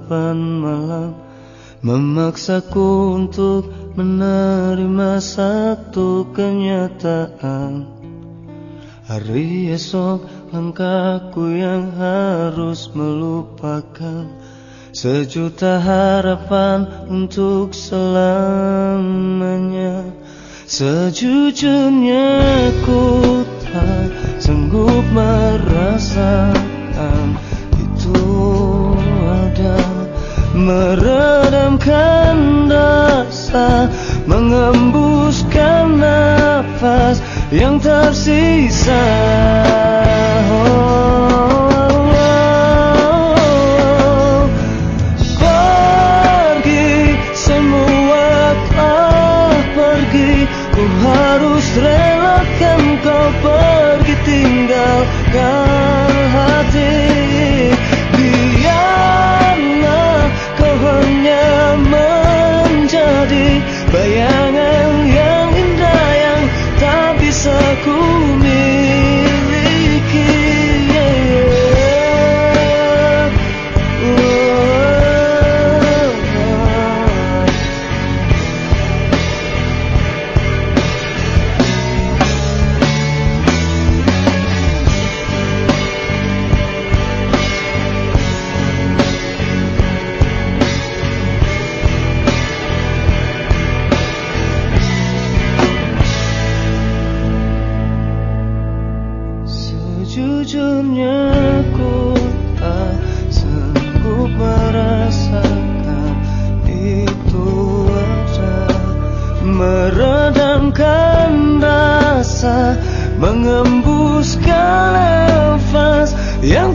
harapan malam Memaksaku untuk menerima satu kenyataan. Hari esok langkahku yang harus melupakan Sejuta harapan untuk selamanya. Sejujurnya ku tak sanggup merasakan Meredamkan rasa Mengembuskan nafas yang tersisa Sejujurnya ku tak sanggup merasakan itu aja. Meredamkan rasa Mengembuskan nafas yang